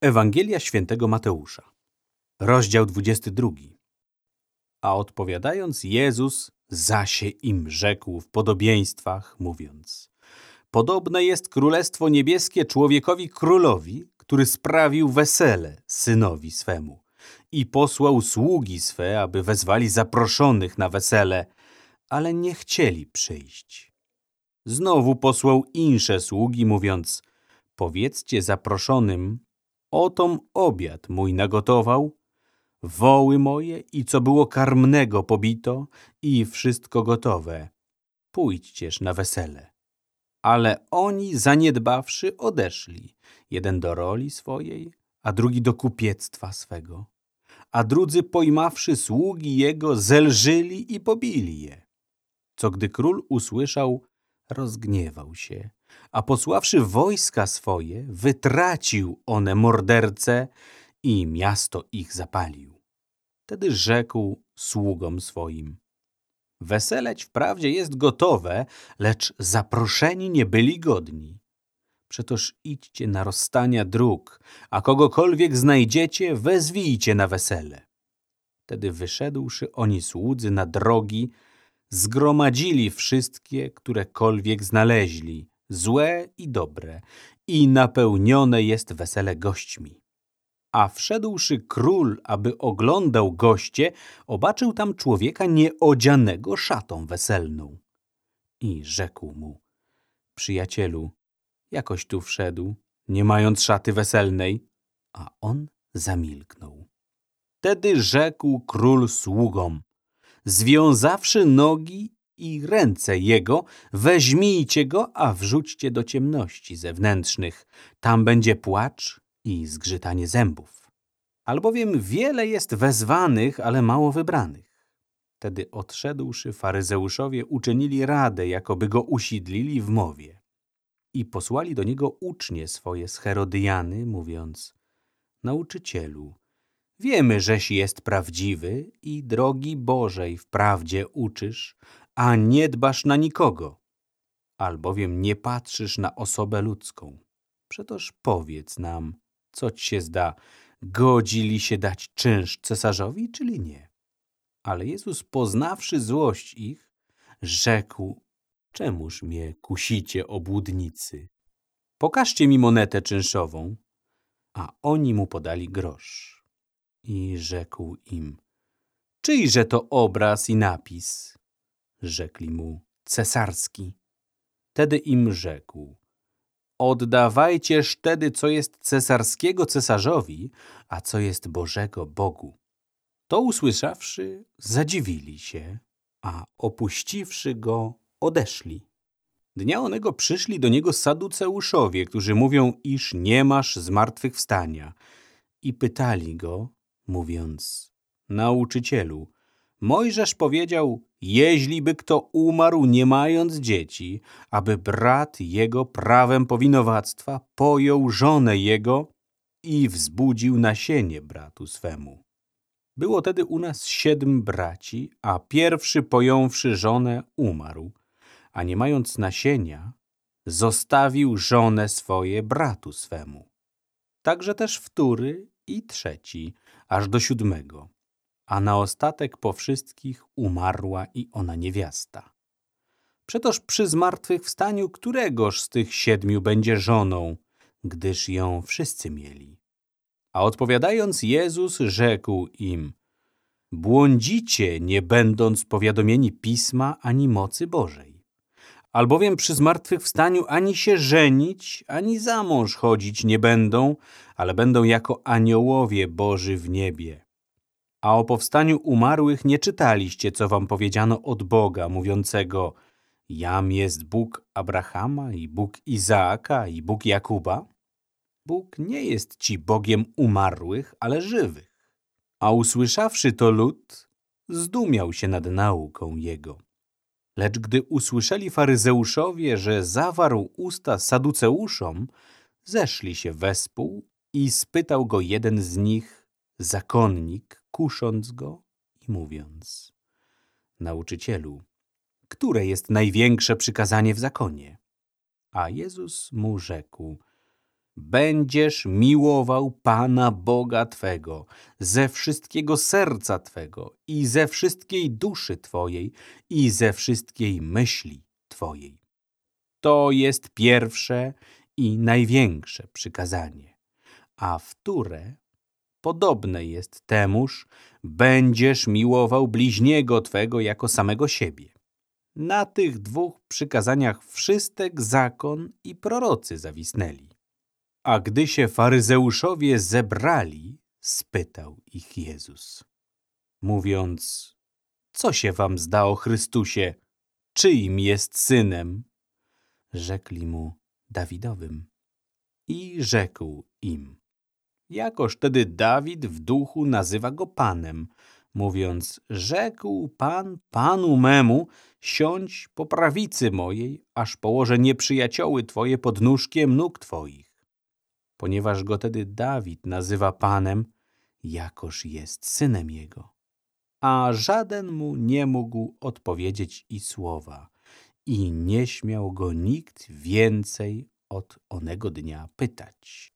Ewangelia świętego Mateusza, rozdział 22. A odpowiadając Jezus zasie im rzekł w podobieństwach, mówiąc Podobne jest Królestwo Niebieskie człowiekowi królowi, który sprawił wesele synowi swemu i posłał sługi swe, aby wezwali zaproszonych na wesele, ale nie chcieli przyjść. Znowu posłał insze sługi, mówiąc Powiedzcie zaproszonym, otom obiad mój nagotował, woły moje i co było karmnego pobito i wszystko gotowe. Pójdźcież na wesele. Ale oni, zaniedbawszy, odeszli, jeden do roli swojej, a drugi do kupiectwa swego. A drudzy, pojmawszy sługi jego, zelżyli i pobili je. Co gdy król usłyszał, rozgniewał się a posławszy wojska swoje, wytracił one morderce i miasto ich zapalił. Wtedy rzekł sługom swoim, Weseleć wprawdzie jest gotowe, lecz zaproszeni nie byli godni. Przetoż idźcie na rozstania dróg, a kogokolwiek znajdziecie, wezwijcie na wesele. Wtedy wyszedłszy oni słudzy na drogi, zgromadzili wszystkie, którekolwiek znaleźli, złe i dobre, i napełnione jest wesele gośćmi. A wszedłszy król, aby oglądał goście, obaczył tam człowieka nieodzianego szatą weselną. I rzekł mu, przyjacielu, jakoś tu wszedł, nie mając szaty weselnej, a on zamilknął. Wtedy rzekł król sługom, związawszy nogi i ręce jego, weźmijcie go, a wrzućcie do ciemności zewnętrznych. Tam będzie płacz i zgrzytanie zębów. Albowiem wiele jest wezwanych, ale mało wybranych. Wtedy odszedłszy faryzeuszowie uczynili radę, jakoby go usidlili w mowie. I posłali do niego ucznie swoje z Herodyjany, mówiąc Nauczycielu, wiemy, żeś jest prawdziwy i drogi Bożej wprawdzie uczysz, a nie dbasz na nikogo, albowiem nie patrzysz na osobę ludzką. Przetoż powiedz nam, co ci się zda, godzili się dać czynsz cesarzowi, czyli nie? Ale Jezus, poznawszy złość ich, rzekł, czemuż mnie kusicie, obłudnicy? Pokażcie mi monetę czynszową. A oni mu podali grosz. I rzekł im, czyjże to obraz i napis? Rzekli mu, cesarski. Tedy im rzekł, oddawajcież wtedy, co jest cesarskiego cesarzowi, a co jest Bożego Bogu. To usłyszawszy, zadziwili się, a opuściwszy go, odeszli. Dnia onego przyszli do niego saduceuszowie, którzy mówią, iż nie masz zmartwychwstania. I pytali go, mówiąc, nauczycielu, Mojżesz powiedział, jeźli by kto umarł nie mając dzieci, aby brat jego prawem powinowactwa pojął żonę jego i wzbudził nasienie bratu swemu. Było tedy u nas siedm braci, a pierwszy pojąwszy żonę umarł, a nie mając nasienia, zostawił żonę swoje bratu swemu. Także też wtóry i trzeci, aż do siódmego a na ostatek po wszystkich umarła i ona niewiasta. Przetoż przy zmartwychwstaniu któregoż z tych siedmiu będzie żoną, gdyż ją wszyscy mieli. A odpowiadając Jezus rzekł im, błądzicie, nie będąc powiadomieni Pisma ani mocy Bożej. Albowiem przy zmartwychwstaniu ani się żenić, ani za mąż chodzić nie będą, ale będą jako aniołowie Boży w niebie. A o powstaniu umarłych nie czytaliście, co wam powiedziano od Boga, mówiącego Jam jest Bóg Abrahama i Bóg Izaaka i Bóg Jakuba? Bóg nie jest ci Bogiem umarłych, ale żywych. A usłyszawszy to lud, zdumiał się nad nauką jego. Lecz gdy usłyszeli faryzeuszowie, że zawarł usta saduceuszom, zeszli się wespół i spytał go jeden z nich, zakonnik, kusząc go i mówiąc Nauczycielu, które jest największe przykazanie w zakonie? A Jezus mu rzekł będziesz miłował Pana Boga Twego ze wszystkiego serca Twego i ze wszystkiej duszy Twojej i ze wszystkiej myśli Twojej. To jest pierwsze i największe przykazanie, a wtóre podobne jest temuż, będziesz miłował bliźniego Twego jako samego siebie. Na tych dwóch przykazaniach wszystek zakon i prorocy zawisnęli. A gdy się faryzeuszowie zebrali, spytał ich Jezus, mówiąc, co się wam zda o Chrystusie, czyim jest synem? Rzekli mu, Dawidowym. I rzekł im, jakoż wtedy Dawid w duchu nazywa go Panem, mówiąc, rzekł Pan Panu memu, siądź po prawicy mojej, aż położę nieprzyjacioły Twoje pod nóżkiem nóg Twoich. Ponieważ go tedy Dawid nazywa Panem, jakoż jest synem jego. A żaden mu nie mógł odpowiedzieć i słowa, i nie śmiał go nikt więcej od onego dnia pytać.